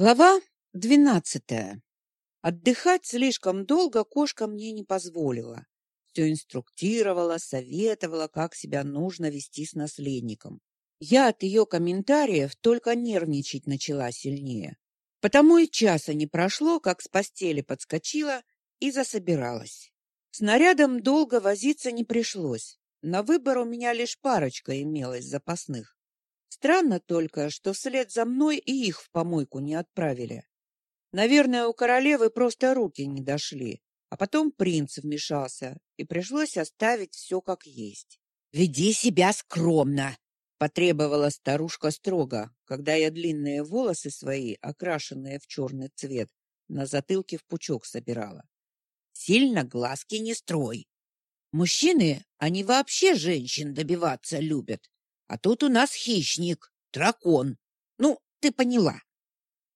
Глава двенадцатая. Отдыхать слишком долго кошка мне не позволила. Все инструктировала, советовала, как себя нужно вести с наследником. Я от ее комментариев только нервничать начала сильнее. Потому и часа не прошло, как с постели подскочила и засобиралась. Снарядом долго возиться не пришлось. На выбор у меня лишь парочка имелась запасных. Странно только, что вслед за мной и их в помойку не отправили. Наверное, у королевы просто руки не дошли, а потом принц вмешался, и пришлось оставить все как есть. «Веди себя скромно!» — потребовала старушка строго, когда я длинные волосы свои, окрашенные в черный цвет, на затылке в пучок собирала. «Сильно глазки не строй. Мужчины, они вообще женщин добиваться любят. А тут у нас хищник, дракон. Ну, ты поняла.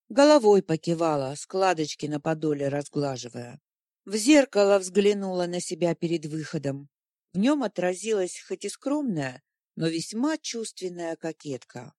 Головой покивала, складочки на подоле разглаживая. В зеркало взглянула на себя перед выходом. В нем отразилась хоть и скромная, но весьма чувственная кокетка.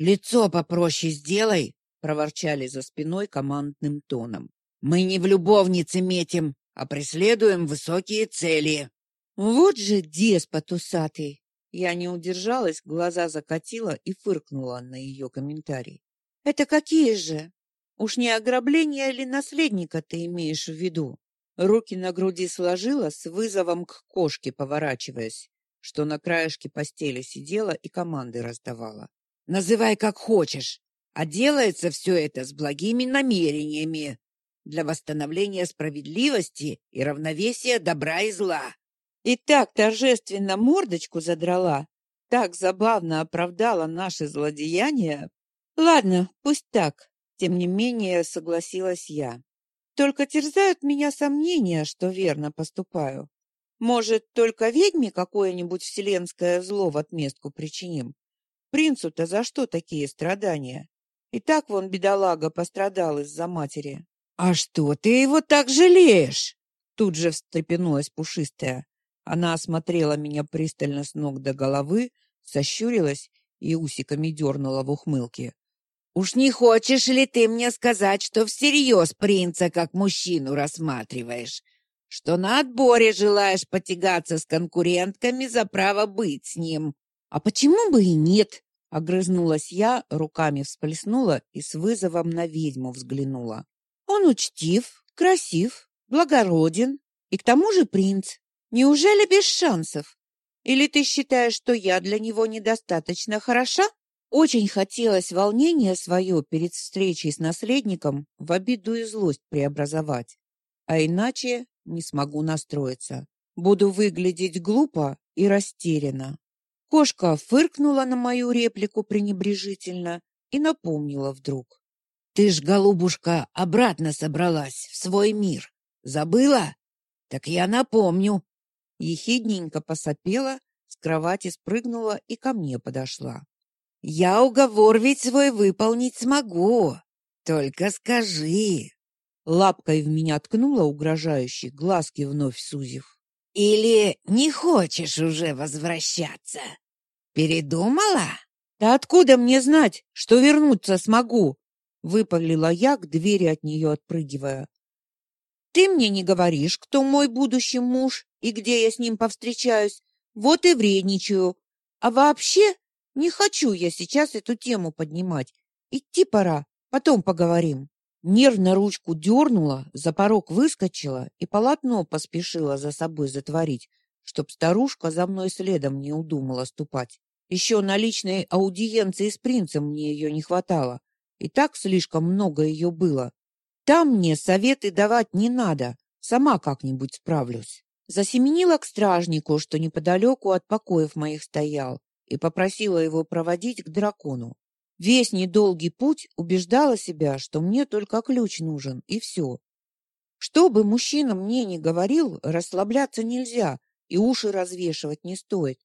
«Лицо попроще сделай!» — проворчали за спиной командным тоном. «Мы не в любовнице метим, а преследуем высокие цели!» «Вот же деспот усатый! Я не удержалась, глаза закатила и фыркнула на ее комментарий. «Это какие же? Уж не ограбление или наследника ты имеешь в виду?» Руки на груди сложила, с вызовом к кошке поворачиваясь, что на краешке постели сидела и команды раздавала. «Называй как хочешь, а делается все это с благими намерениями для восстановления справедливости и равновесия добра и зла. И так торжественно мордочку задрала, так забавно оправдала наши злодеяния. Ладно, пусть так. Тем не менее, согласилась я. Только терзают меня сомнения, что верно поступаю. Может, только ведьме какое-нибудь вселенское зло в отместку причиним? Принцу-то за что такие страдания? И так вон бедолага пострадал из-за матери. — А что ты его так жалеешь? Тут же встрепенулась пушистая. Она осмотрела меня пристально с ног до головы, сощурилась и усиками дернула в ухмылке. «Уж не хочешь ли ты мне сказать, что всерьез принца как мужчину рассматриваешь? Что на отборе желаешь потягаться с конкурентками за право быть с ним?» «А почему бы и нет?» — огрызнулась я, руками всплеснула и с вызовом на ведьму взглянула. «Он учтив, красив, благороден и к тому же принц. Неужели без шансов? Или ты считаешь, что я для него недостаточно хороша? Очень хотелось волнение свое перед встречей с наследником в обиду и злость преобразовать. А иначе не смогу настроиться. Буду выглядеть глупо и растерянно. Кошка фыркнула на мою реплику пренебрежительно и напомнила вдруг. «Ты ж, голубушка, обратно собралась в свой мир. Забыла? Так я напомню. Ехидненько посопела, с кровати спрыгнула и ко мне подошла. «Я уговор ведь свой выполнить смогу. Только скажи!» Лапкой в меня ткнула угрожающе, глазки вновь сузив. «Или не хочешь уже возвращаться? Передумала?» «Да откуда мне знать, что вернуться смогу?» Выпалила я, к двери от нее отпрыгивая. Ты мне не говоришь, кто мой будущий муж и где я с ним повстречаюсь. Вот и вредничаю. А вообще не хочу я сейчас эту тему поднимать. Идти пора, потом поговорим. Нервно ручку дернула, за порог выскочила и полотно поспешила за собой затворить, чтоб старушка за мной следом не удумала ступать. Еще на личной аудиенции с принцем мне ее не хватало. И так слишком много ее было. Там мне советы давать не надо, сама как-нибудь справлюсь. Засеменила к стражнику, что неподалеку от покоев моих стоял, и попросила его проводить к дракону. Весь недолгий путь убеждала себя, что мне только ключ нужен, и все. Что бы мужчина мне ни говорил, расслабляться нельзя, и уши развешивать не стоит.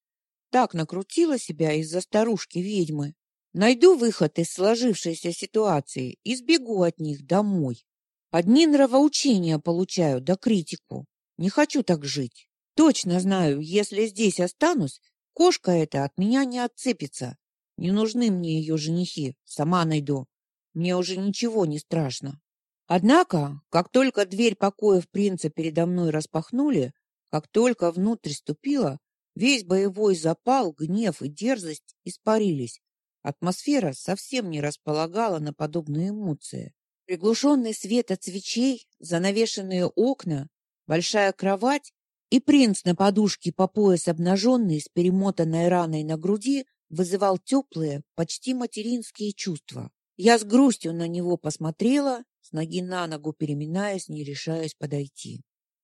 Так накрутила себя из-за старушки-ведьмы. Найду выход из сложившейся ситуации и сбегу от них домой. Одни нравоучения получаю, да критику. Не хочу так жить. Точно знаю, если здесь останусь, кошка эта от меня не отцепится. Не нужны мне ее женихи, сама найду. Мне уже ничего не страшно. Однако, как только дверь покоев принца передо мной распахнули, как только внутрь ступила, весь боевой запал, гнев и дерзость испарились. Атмосфера совсем не располагала на подобные эмоции. Приглушенный свет от свечей, занавешенные окна, большая кровать и принц на подушке по пояс обнаженный с перемотанной раной на груди вызывал теплые, почти материнские чувства. Я с грустью на него посмотрела, с ноги на ногу переминаясь, не решаясь подойти.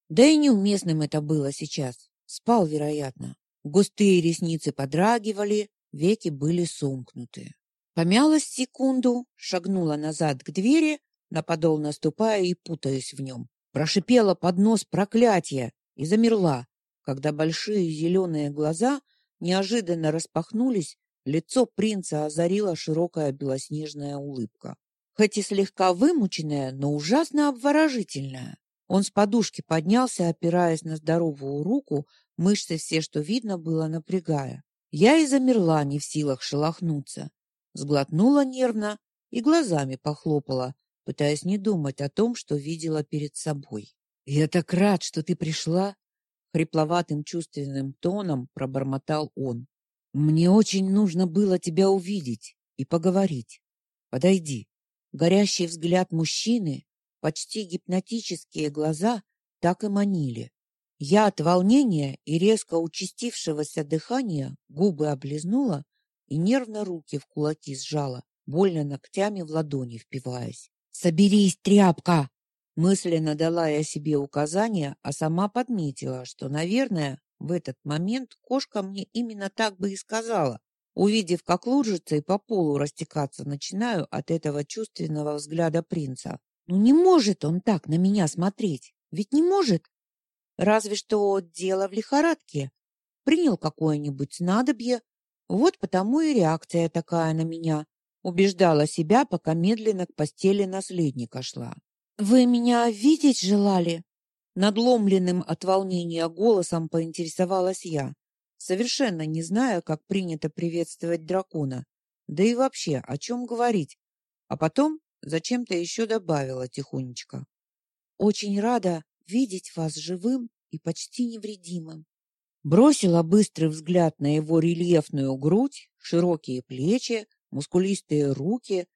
Да и неуместным это было сейчас. Спал, вероятно. Густые ресницы подрагивали, веки были сомкнуты. Помялась секунду, шагнула назад к двери, на подол наступая и путаясь в нем. Прошипела под нос проклятие и замерла, когда большие зеленые глаза неожиданно распахнулись, лицо принца озарила широкая белоснежная улыбка. Хоть и слегка вымученная, но ужасно обворожительная. Он с подушки поднялся, опираясь на здоровую руку, мышцы все, что видно было, напрягая. Я и замерла, не в силах шелохнуться. Сглотнула нервно и глазами похлопала, пытаясь не думать о том, что видела перед собой. «Я так рад, что ты пришла!» Хрипловатым чувственным тоном пробормотал он. «Мне очень нужно было тебя увидеть и поговорить. Подойди». Горящий взгляд мужчины почти гипнотические глаза так и манили. Я от волнения и резко участившегося дыхания губы облизнула и нервно руки в кулаки сжала, больно ногтями в ладони впиваясь. «Соберись, тряпка!» Мысленно дала я себе указание, а сама подметила, что, наверное, в этот момент кошка мне именно так бы и сказала, увидев, как лужица и по полу растекаться начинаю от этого чувственного взгляда принца. Ну не может он так на меня смотреть. Ведь не может. Разве что дело в лихорадке. Принял какое-нибудь снадобье. Вот потому и реакция такая на меня. Убеждала себя, пока медленно к постели наследника шла. Вы меня видеть желали? Надломленным от волнения голосом поинтересовалась я, совершенно не зная, как принято приветствовать дракона. Да и вообще, о чем говорить. А потом Зачем-то еще добавила тихонечко. Очень рада видеть вас живым и почти невредимым. Бросила быстрый взгляд на его рельефную грудь, широкие плечи, мускулистые руки.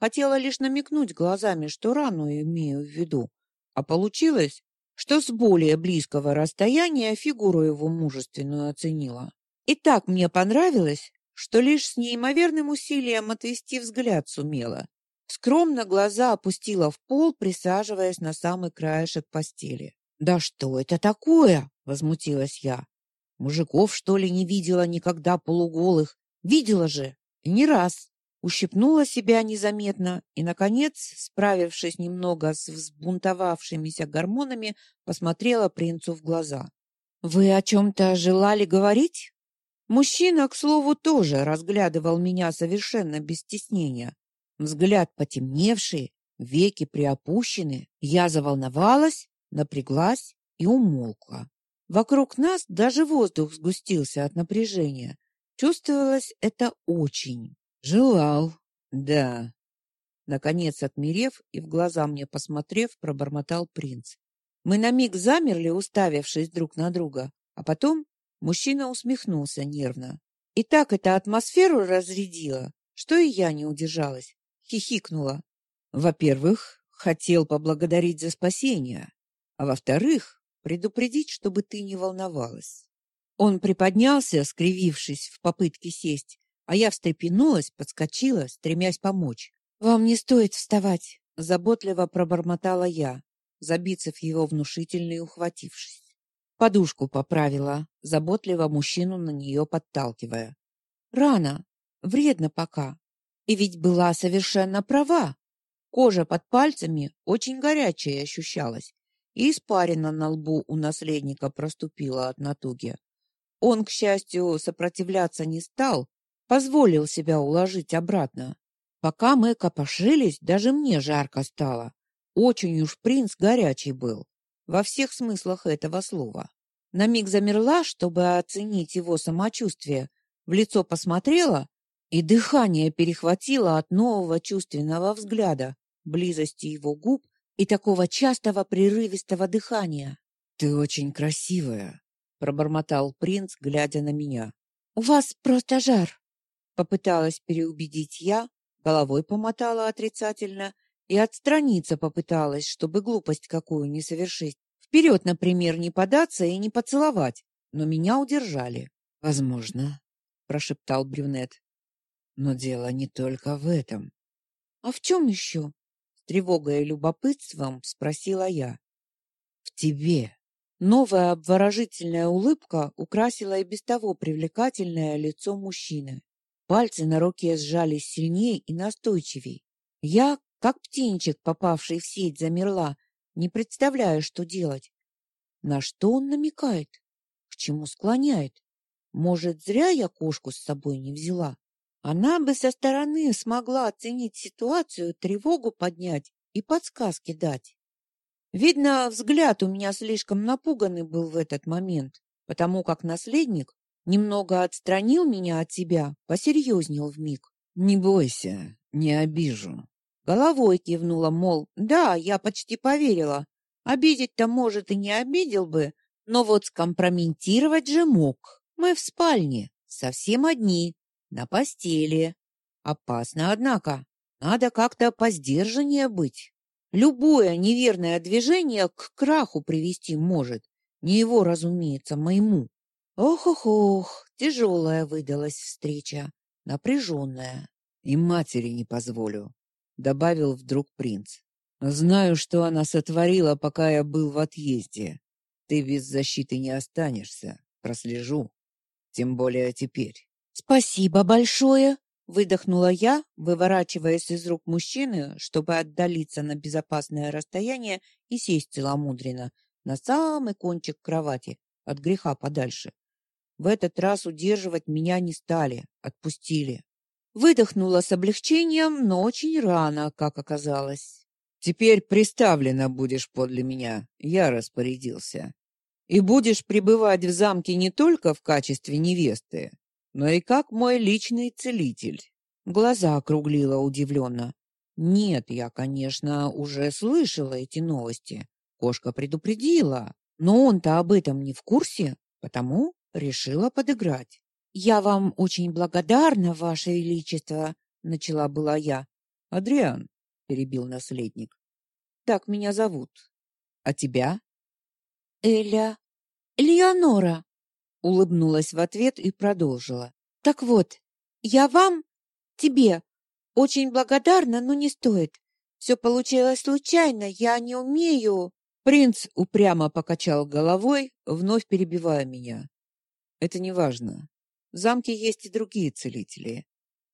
Хотела лишь намекнуть глазами, что рану имею в виду. А получилось, что с более близкого расстояния фигуру его мужественную оценила. И так мне понравилось, что лишь с неимоверным усилием отвести взгляд сумела. Скромно глаза опустила в пол, присаживаясь на самый краешек постели. «Да что это такое?» — возмутилась я. «Мужиков, что ли, не видела никогда полуголых? Видела же! Не раз!» Ущипнула себя незаметно и, наконец, справившись немного с взбунтовавшимися гормонами, посмотрела принцу в глаза. «Вы о чем-то желали говорить?» Мужчина, к слову, тоже разглядывал меня совершенно без стеснения, Взгляд потемневший, веки приопущены. Я заволновалась, напряглась и умолкла. Вокруг нас даже воздух сгустился от напряжения. Чувствовалось это очень. Желал, да. Наконец, отмерев и в глаза мне посмотрев, пробормотал принц. Мы на миг замерли, уставившись друг на друга, а потом мужчина усмехнулся нервно. И так эта атмосферу разрядила, что и я не удержалась хихикнула. Во-первых, хотел поблагодарить за спасение, а во-вторых, предупредить, чтобы ты не волновалась. Он приподнялся, скривившись в попытке сесть, а я встрепенулась, подскочила, стремясь помочь. Вам не стоит вставать, заботливо пробормотала я, забиться в его внушительный ухватившись. Подушку поправила, заботливо мужчину на нее подталкивая. Рано, вредно пока. И ведь была совершенно права. Кожа под пальцами очень горячая ощущалась, и испарина на лбу у наследника проступила от натуги. Он, к счастью, сопротивляться не стал, позволил себя уложить обратно. Пока мы копошились, даже мне жарко стало. Очень уж принц горячий был, во всех смыслах этого слова. На миг замерла, чтобы оценить его самочувствие, в лицо посмотрела, И дыхание перехватило от нового чувственного взгляда, близости его губ и такого частого прерывистого дыхания. «Ты очень красивая», — пробормотал принц, глядя на меня. «У вас просто жар», — попыталась переубедить я, головой помотала отрицательно и отстраниться попыталась, чтобы глупость какую не совершить. Вперед, например, не податься и не поцеловать, но меня удержали. «Возможно», — прошептал брюнет. «Но дело не только в этом». «А в чем еще?» — с тревогой и любопытством спросила я. «В тебе». Новая обворожительная улыбка украсила и без того привлекательное лицо мужчины. Пальцы на руке сжались сильнее и настойчивей. Я, как птенчик, попавший в сеть, замерла, не представляя, что делать. На что он намекает? К чему склоняет? Может, зря я кошку с собой не взяла? Она бы со стороны смогла оценить ситуацию, тревогу поднять и подсказки дать. Видно, взгляд у меня слишком напуганный был в этот момент, потому как наследник немного отстранил меня от себя, посерьезнел вмиг. «Не бойся, не обижу». Головой кивнула, мол, да, я почти поверила. Обидеть-то, может, и не обидел бы, но вот скомпрометировать же мог. Мы в спальне, совсем одни, на постели. Опасно, однако. Надо как-то поздержаннее быть. Любое неверное движение к краху привести может. Не его, разумеется, моему. Ох-ох-ох, тяжелая выдалась встреча, напряженная. И матери не позволю, добавил вдруг принц. Знаю, что она сотворила, пока я был в отъезде. Ты без защиты не останешься, прослежу. Тем более теперь. Спасибо большое, Выдохнула я, выворачиваясь из рук мужчины, чтобы отдалиться на безопасное расстояние и сесть целомудренно на самый кончик кровати, от греха подальше. В этот раз удерживать меня не стали, отпустили. Выдохнула с облегчением, но очень рано, как оказалось. Теперь приставлена будешь подле меня, я распорядился. И будешь пребывать в замке не только в качестве невесты, но и как мой личный целитель. Глаза округлила удивленно. Нет, я, конечно, уже слышала эти новости. Кошка предупредила, но он-то об этом не в курсе, потому решила подыграть. Я вам очень благодарна, ваше величество, начала была я. Адриан, перебил наследник. Так меня зовут. А тебя? Эля. Элеонора улыбнулась в ответ и продолжила. Так вот, я вам, тебе, очень благодарна, но не стоит. Все получилось случайно, я не умею. Принц упрямо покачал головой, вновь перебивая меня. Это не важно. В замке есть и другие целители.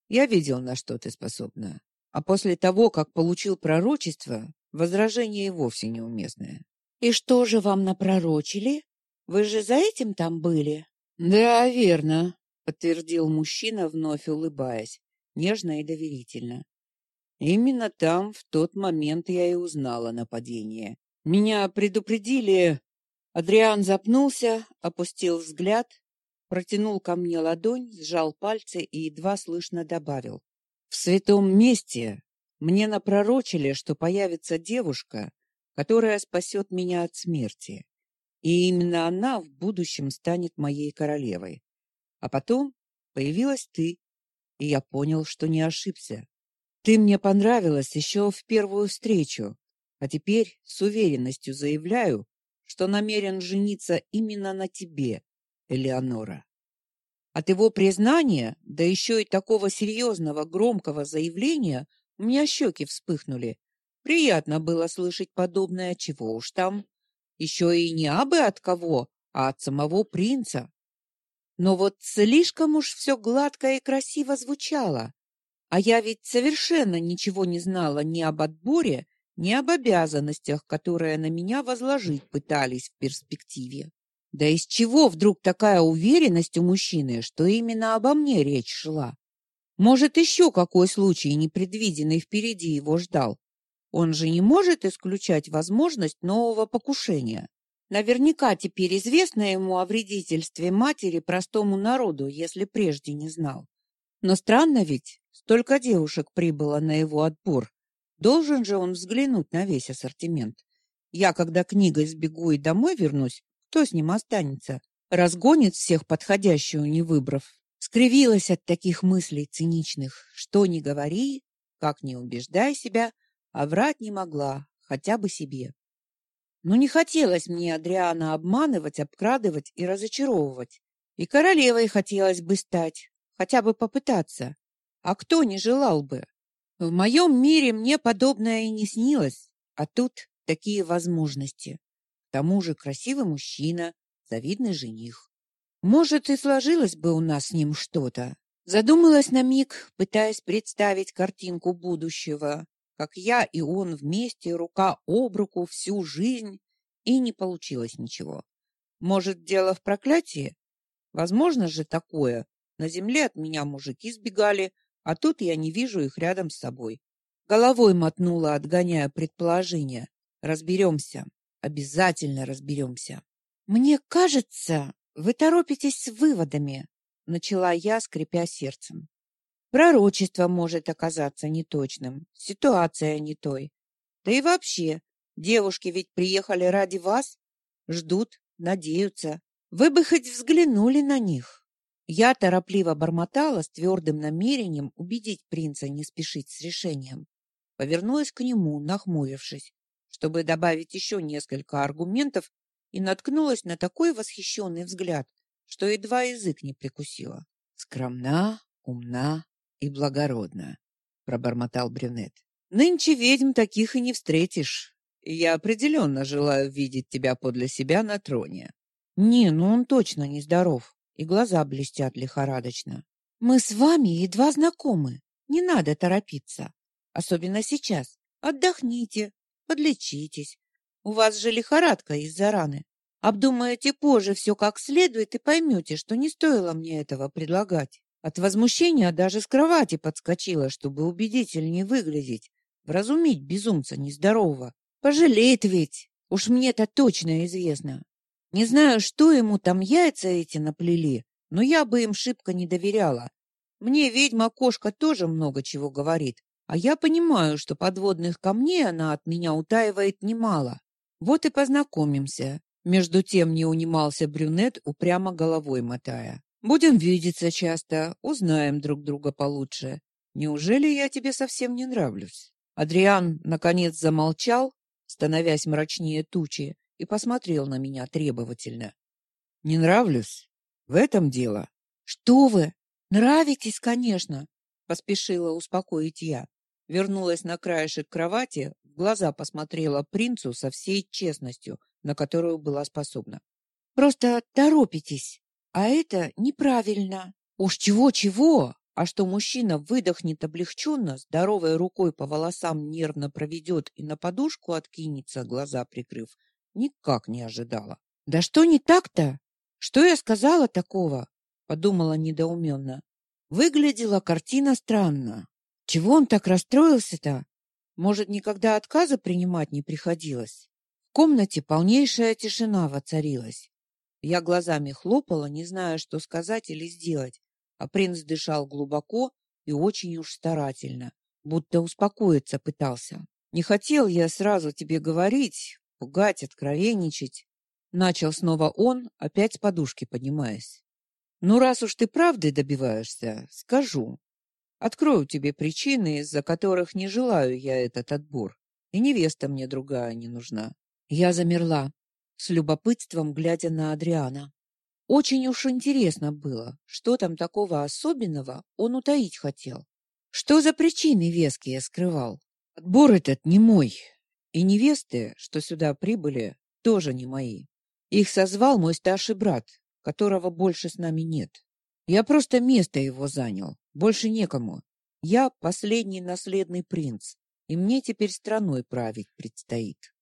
Я видел, на что ты способна. А после того, как получил пророчество, возражение и вовсе неуместное. И что же вам напророчили? Вы же за этим там были? Да, верно, подтвердил мужчина, вновь улыбаясь, нежно и доверительно. Именно там в тот момент я и узнала нападение. Меня предупредили. Адриан запнулся, опустил взгляд, протянул ко мне ладонь, сжал пальцы и едва слышно добавил: "В святом месте мне напророчили, что появится девушка, которая спасет меня от смерти. И именно она в будущем станет моей королевой. А потом появилась ты, и я понял, что не ошибся. Ты мне понравилась еще в первую встречу, а теперь с уверенностью заявляю, что намерен жениться именно на тебе, Элеонора. От его признания, да еще и такого серьезного, громкого заявления, у меня щеки вспыхнули. Приятно было слышать подобное, чего уж там. Еще и не абы от кого, а от самого принца. Но вот слишком уж все гладко и красиво звучало. А я ведь совершенно ничего не знала ни об отборе, ни об обязанностях, которые на меня возложить пытались в перспективе. Да из чего вдруг такая уверенность у мужчины, что именно обо мне речь шла? Может, еще какой случай непредвиденный впереди его ждал? Он же не может исключать возможность нового покушения. Наверняка теперь известно ему о вредительстве матери простому народу, если прежде не знал. Но странно ведь, столько девушек прибыло на его отбор. Должен же он взглянуть на весь ассортимент. Я, когда книгой сбегу и домой вернусь, кто с ним останется? Разгонит всех подходящую, не выбрав. Скривилась от таких мыслей циничных. Что ни говори, как ни убеждай себя, а врать не могла, хотя бы себе. Но не хотелось мне Адриана обманывать, обкрадывать и разочаровывать. И королевой хотелось бы стать, хотя бы попытаться. А кто не желал бы? В моем мире мне подобное и не снилось, а тут такие возможности. К тому же красивый мужчина, завидный жених. Может, и сложилось бы у нас с ним что-то. Задумалась на миг, пытаясь представить картинку будущего, как я и он вместе, рука об руку всю жизнь, и не получилось ничего. Может, дело в проклятии? Возможно же такое. На земле от меня мужики сбегали, а тут я не вижу их рядом с собой. Головой мотнула, отгоняя предположение. Разберемся. Обязательно разберемся. Мне кажется, вы торопитесь с выводами, начала я, скрипя сердцем. Пророчество может оказаться неточным, ситуация не той. Да и вообще, девушки ведь приехали ради вас, ждут, надеются. Вы бы хоть взглянули на них. Я торопливо бормотала с твердым намерением убедить принца не спешить с решением. Повернулась к нему, нахмурившись, чтобы добавить еще несколько аргументов и наткнулась на такой восхищенный взгляд, что едва язык не прикусила. «Скромна, умна и благородна», — пробормотал брюнет. «Нынче ведьм таких и не встретишь. Я определенно желаю видеть тебя подле себя на троне». «Не, ну он точно нездоров, и глаза блестят лихорадочно. Мы с вами едва знакомы, не надо торопиться, особенно сейчас. Отдохните, подлечитесь, у вас же лихорадка из-за раны. Обдумаете позже все как следует и поймете, что не стоило мне этого предлагать. От возмущения даже с кровати подскочила, чтобы убедительнее выглядеть, вразумить безумца нездорового. Пожалеет ведь, уж мне-то точно известно. Не знаю, что ему там яйца эти наплели, но я бы им шибко не доверяла. Мне ведьма-кошка тоже много чего говорит, а я понимаю, что подводных камней она от меня утаивает немало. Вот и познакомимся. Между тем не унимался брюнет, упрямо головой мотая. Будем видеться часто, узнаем друг друга получше. Неужели я тебе совсем не нравлюсь? Адриан наконец замолчал, становясь мрачнее тучи, и посмотрел на меня требовательно. Не нравлюсь? В этом дело. Что вы? Нравитесь, конечно, поспешила успокоить я. Вернулась на краешек кровати, в глаза посмотрела принцу со всей честностью, на которую была способна. Просто торопитесь, а это неправильно. Уж чего-чего, а что мужчина выдохнет облегченно, здоровой рукой по волосам нервно проведет и на подушку откинется, глаза прикрыв, никак не ожидала. Да что не так-то? Что я сказала такого? подумала недоуменно. Выглядела картина странно. Чего он так расстроился-то? Может, никогда отказа принимать не приходилось? В комнате полнейшая тишина воцарилась. Я глазами хлопала, не зная, что сказать или сделать, а принц дышал глубоко и очень уж старательно, будто успокоиться пытался. Не хотел я сразу тебе говорить, пугать, откровенничать. Начал снова он, опять с подушки поднимаясь. Ну, раз уж ты правды добиваешься, скажу. Открою тебе причины, из-за которых не желаю я этот отбор. И невеста мне другая не нужна. Я замерла, с любопытством глядя на Адриана. Очень уж интересно было, что там такого особенного он утаить хотел. Что за причины веские скрывал? Отбор этот не мой. И невесты, что сюда прибыли, тоже не мои. Их созвал мой старший брат, которого больше с нами нет. Я просто место его занял. Больше некому. Я последний наследный принц, и мне теперь страной править предстоит.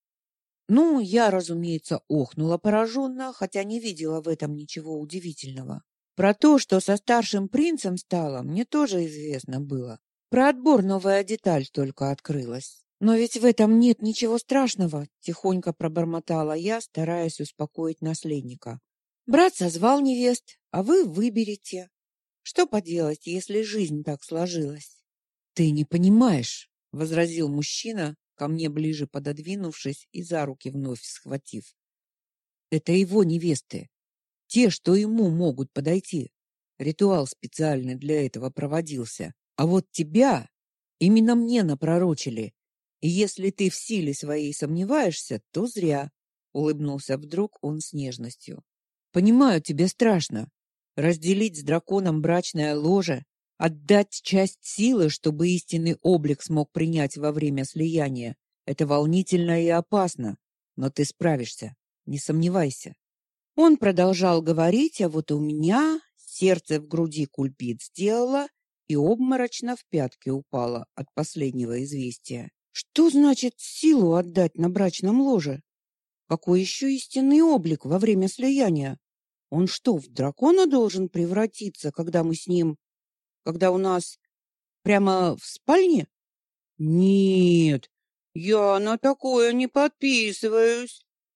Ну, я, разумеется, охнула пораженно, хотя не видела в этом ничего удивительного. Про то, что со старшим принцем стало, мне тоже известно было. Про отбор новая деталь только открылась. Но ведь в этом нет ничего страшного, тихонько пробормотала я, стараясь успокоить наследника. Брат созвал невест, а вы выберете. Что поделать, если жизнь так сложилась? Ты не понимаешь, возразил мужчина, ко мне ближе пододвинувшись и за руки вновь схватив. Это его невесты, те, что ему могут подойти. Ритуал специально для этого проводился. А вот тебя именно мне напророчили. И если ты в силе своей сомневаешься, то зря, улыбнулся вдруг он с нежностью. Понимаю, тебе страшно разделить с драконом брачное ложе, отдать часть силы, чтобы истинный облик смог принять во время слияния. Это волнительно и опасно, но ты справишься, не сомневайся. Он продолжал говорить, а вот у меня сердце в груди кульбит сделало и обморочно в пятки упало от последнего известия. Что значит силу отдать на брачном ложе? Какой еще истинный облик во время слияния? Он что, в дракона должен превратиться, когда мы с ним, когда у нас прямо в спальне? Нет, я на такое не подписываюсь.